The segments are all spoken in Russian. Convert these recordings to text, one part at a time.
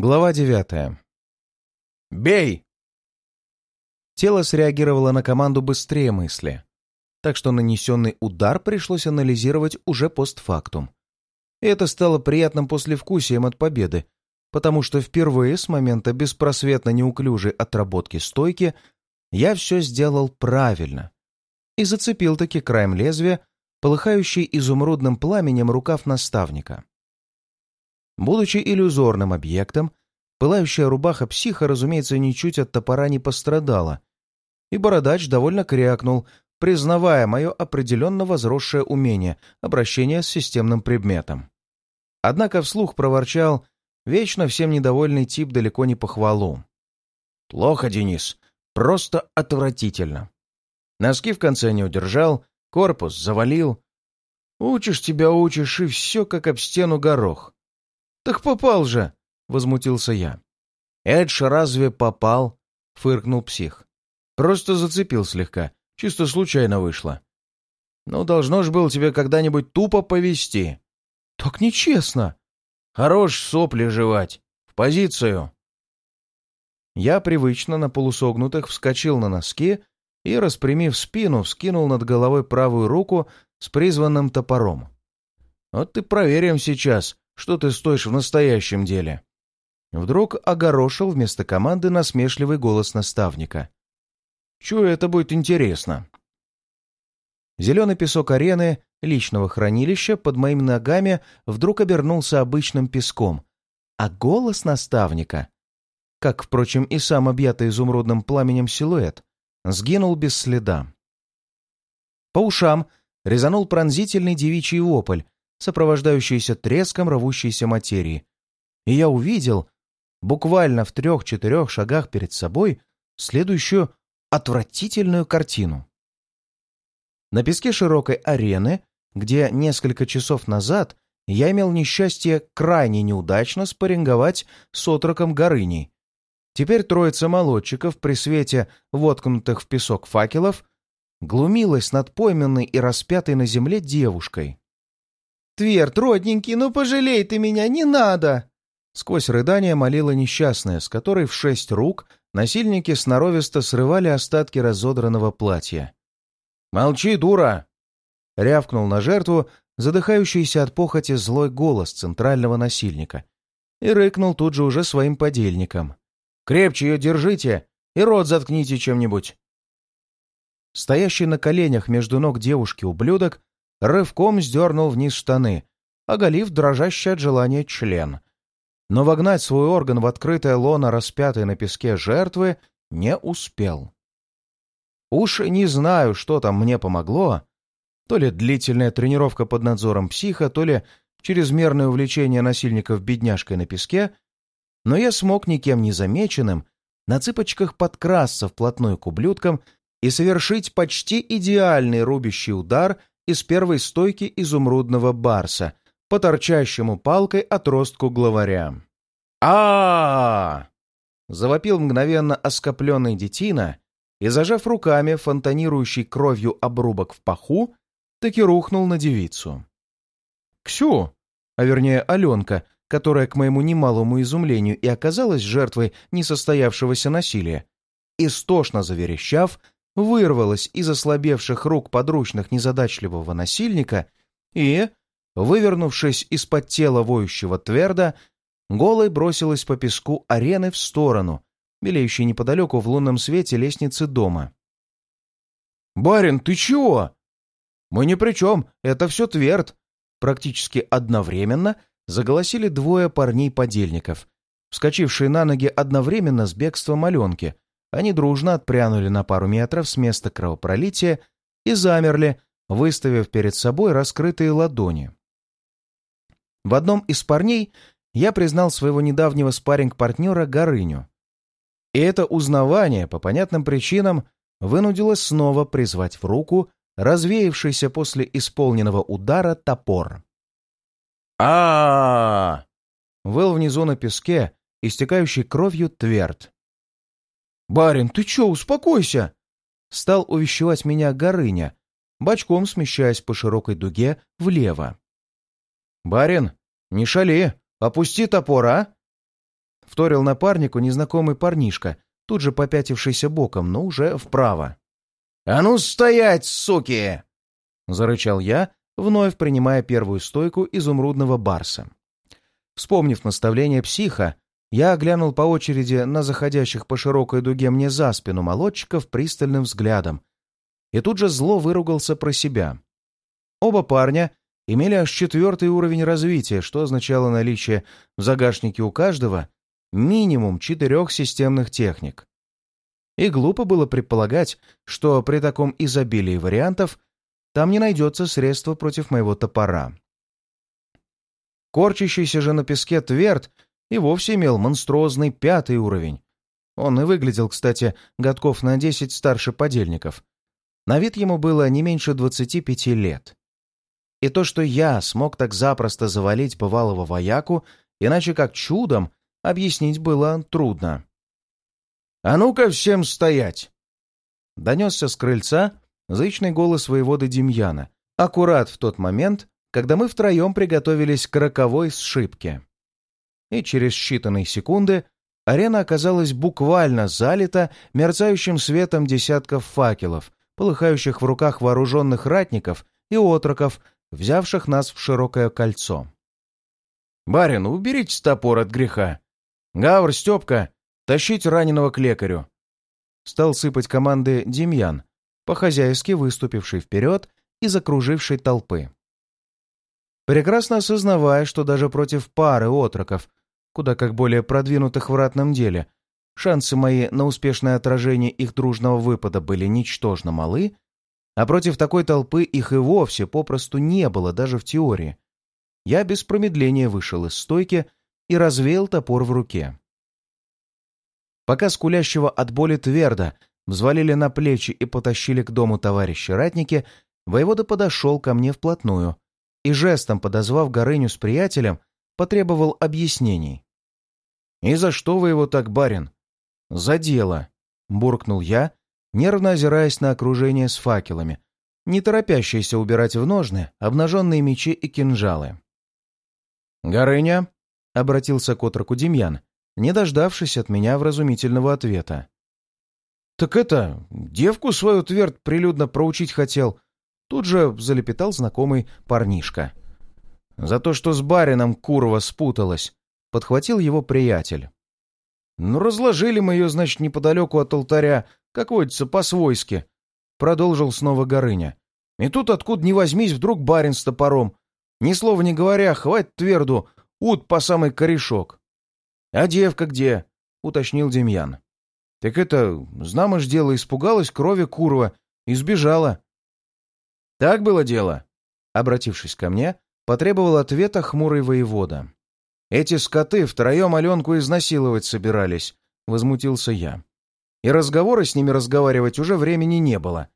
Глава девятая. «Бей!» Тело среагировало на команду быстрее мысли, так что нанесенный удар пришлось анализировать уже постфактум. И это стало приятным послевкусием от победы, потому что впервые с момента беспросветно неуклюжей отработки стойки я все сделал правильно и зацепил таки краем лезвия, полыхающий изумрудным пламенем рукав наставника. Будучи иллюзорным объектом, пылающая рубаха психа, разумеется, ничуть от топора не пострадала, и бородач довольно крякнул, признавая мое определенно возросшее умение обращения с системным предметом. Однако вслух проворчал вечно всем недовольный тип далеко не похвалу. «Плохо, Денис. Просто отвратительно. Носки в конце не удержал, корпус завалил. Учишь тебя учишь, и все как об стену горох. «Так попал же!» — возмутился я. «Эдж разве попал?» — фыркнул псих. «Просто зацепил слегка. Чисто случайно вышло». «Ну, должно ж было тебе когда-нибудь тупо повести». «Так нечестно!» «Хорош сопли жевать! В позицию!» Я привычно на полусогнутых вскочил на носки и, распрямив спину, вскинул над головой правую руку с призванным топором. «Вот и проверим сейчас, что ты стоишь в настоящем деле?» Вдруг огорошил вместо команды насмешливый голос наставника. «Чую, это будет интересно». Зеленый песок арены личного хранилища под моими ногами вдруг обернулся обычным песком, а голос наставника, как, впрочем, и сам объятый изумрудным пламенем силуэт, сгинул без следа. По ушам резанул пронзительный девичий вопль, сопровождающиеся треском рвущейся материи. И я увидел, буквально в трех-четырех шагах перед собой, следующую отвратительную картину. На песке широкой арены, где несколько часов назад я имел несчастье крайне неудачно спарринговать с отроком Горыней, теперь троица молодчиков при свете воткнутых в песок факелов глумилась над пойменной и распятой на земле девушкой. «Тверд, родненький, ну пожалей ты меня, не надо!» Сквозь рыдание молила несчастная, с которой в шесть рук насильники сноровисто срывали остатки разодранного платья. «Молчи, дура!» — рявкнул на жертву задыхающийся от похоти злой голос центрального насильника и рыкнул тут же уже своим подельникам. «Крепче ее держите и рот заткните чем-нибудь!» Стоящий на коленях между ног девушки ублюдок рывком сдернул вниз штаны, оголив дрожащий от желания член. Но вогнать свой орган в открытое лоно распятой на песке жертвы не успел. Уж не знаю, что там мне помогло, то ли длительная тренировка под надзором психа, то ли чрезмерное увлечение насильников бедняжкой на песке, но я смог никем не замеченным на цыпочках подкрасться вплотную к ублюдкам и совершить почти идеальный рубящий удар из первой стойки изумрудного барса по торчащему палкой отростку главаря. а, Завопил мгновенно оскопленный детина и, зажав руками фонтанирующий кровью обрубок в паху, таки рухнул на девицу. Ксю, а вернее Аленка, которая, к моему немалому изумлению, и оказалась жертвой несостоявшегося насилия, истошно заверещав, вырвалась из ослабевших рук подручных незадачливого насильника и, вывернувшись из-под тела воющего тверда, голой бросилась по песку арены в сторону, белеющей неподалеку в лунном свете лестницы дома. «Барин, ты чего?» «Мы ни при чем, это все тверд!» Практически одновременно заголосили двое парней-подельников, вскочившие на ноги одновременно с бегством Аленки — они дружно отпрянули на пару метров с места кровопролития и замерли, выставив перед собой раскрытые ладони. В одном из парней я признал своего недавнего спарринг-партнера Горыню. И это узнавание, по понятным причинам, вынудило снова призвать в руку развеявшийся после исполненного удара топор. а, Выл внизу на песке, истекающий кровью тверд. «Барин, ты чё, успокойся!» Стал увещевать меня Горыня, бочком смещаясь по широкой дуге влево. «Барин, не шали, опусти топор, а!» Вторил напарнику незнакомый парнишка, тут же попятившийся боком, но уже вправо. «А ну стоять, суки!» — зарычал я, вновь принимая первую стойку изумрудного барса. Вспомнив наставление психа, я оглянул по очереди на заходящих по широкой дуге мне за спину молодчиков пристальным взглядом и тут же зло выругался про себя. Оба парня имели аж четвертый уровень развития, что означало наличие в загашнике у каждого минимум четырех системных техник. И глупо было предполагать, что при таком изобилии вариантов там не найдется средства против моего топора. Корчащийся же на песке тверд и вовсе имел монструозный пятый уровень. Он и выглядел, кстати, годков на десять старше подельников. На вид ему было не меньше двадцати пяти лет. И то, что я смог так запросто завалить бывалого вояку, иначе как чудом, объяснить было трудно. «А ну-ка всем стоять!» Донесся с крыльца зычный голос воеводы Демьяна, аккурат в тот момент, когда мы втроем приготовились к роковой сшибке. И через считанные секунды арена оказалась буквально залита мерцающим светом десятков факелов, полыхающих в руках вооруженных ратников и отроков, взявших нас в широкое кольцо. «Барин, уберите топор от греха! Гавр, Степка, тащить раненого к лекарю!» Стал сыпать команды Демьян, по-хозяйски выступивший вперед и закруживший толпы. Прекрасно осознавая, что даже против пары отроков, куда как более продвинутых в ратном деле, шансы мои на успешное отражение их дружного выпада были ничтожно малы, а против такой толпы их и вовсе попросту не было даже в теории, я без промедления вышел из стойки и развеял топор в руке. Пока скулящего от боли твердо взвалили на плечи и потащили к дому товарища ратники, воевода подошел ко мне вплотную — и жестом подозвав Горыню с приятелем, потребовал объяснений. «И за что вы его так, барин?» «За дело», — буркнул я, нервно озираясь на окружение с факелами, не торопящиеся убирать в ножны обнаженные мечи и кинжалы. «Горыня?» — обратился к отроку Демьян, не дождавшись от меня вразумительного ответа. «Так это, девку свою тверд прилюдно проучить хотел, Тут же залепетал знакомый парнишка. «За то, что с барином курва спуталась», — подхватил его приятель. «Ну, разложили мы ее, значит, неподалеку от алтаря, как водится, по-свойски», — продолжил снова Горыня. «И тут, откуда ни возьмись, вдруг барин с топором. Ни слова не говоря, хватит тверду, ут по самый корешок». «А девка где?» — уточнил Демьян. «Так это, знамо ж дело, испугалась крови курва и сбежала», «Так было дело?» Обратившись ко мне, потребовал ответа хмурый воевода. «Эти скоты втроем Аленку изнасиловать собирались», — возмутился я. «И разговоры с ними разговаривать уже времени не было.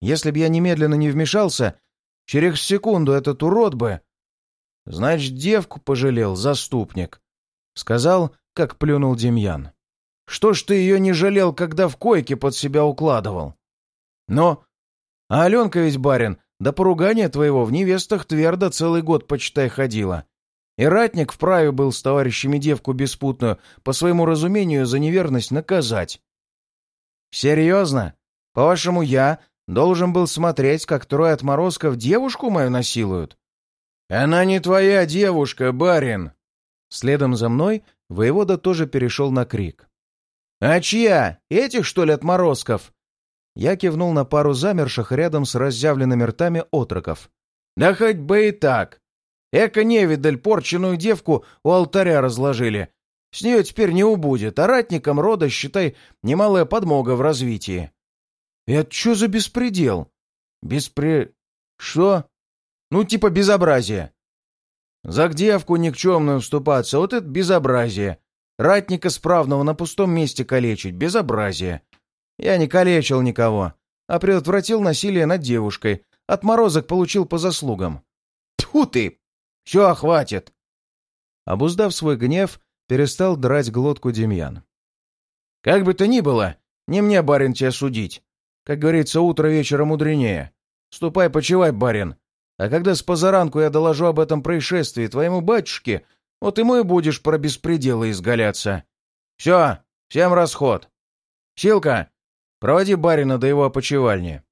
Если б я немедленно не вмешался, через секунду этот урод бы...» «Значит, девку пожалел, заступник», — сказал, как плюнул Демьян. «Что ж ты ее не жалел, когда в койке под себя укладывал?» «Но а Аленка ведь, барин, до поругания твоего в невестах твердо целый год, почитай, ходила. И ратник вправе был с товарищами девку беспутную, по своему разумению, за неверность наказать. Серьезно? По-вашему, я должен был смотреть, как трое отморозков девушку мою насилуют? Она не твоя девушка, барин. Следом за мной воевода тоже перешел на крик. «А чья? Этих, что ли, отморозков?» Я кивнул на пару замерших рядом с разъявленными ртами отроков. «Да хоть бы и так! Эко-невидаль порченую девку у алтаря разложили. С нее теперь не убудет, а ратникам рода, считай, немалая подмога в развитии». «Это что за беспредел?» «Беспре... что?» «Ну, типа безобразие». «За девку никчемную вступаться, вот это безобразие. Ратника справного на пустом месте калечить, безобразие. Я не калечил никого, а предотвратил насилие над девушкой. Отморозок получил по заслугам. Тьфу ты! Все, хватит!» Обуздав свой гнев, перестал драть глотку Демьян. «Как бы то ни было, не мне, барин, тебя судить. Как говорится, утро вечера мудренее. Ступай, почивай, барин. А когда с позаранку я доложу об этом происшествии твоему батюшке, вот ему и будешь про беспределы изгаляться. Все, всем расход. Силка, проводи барина до его опочивальни.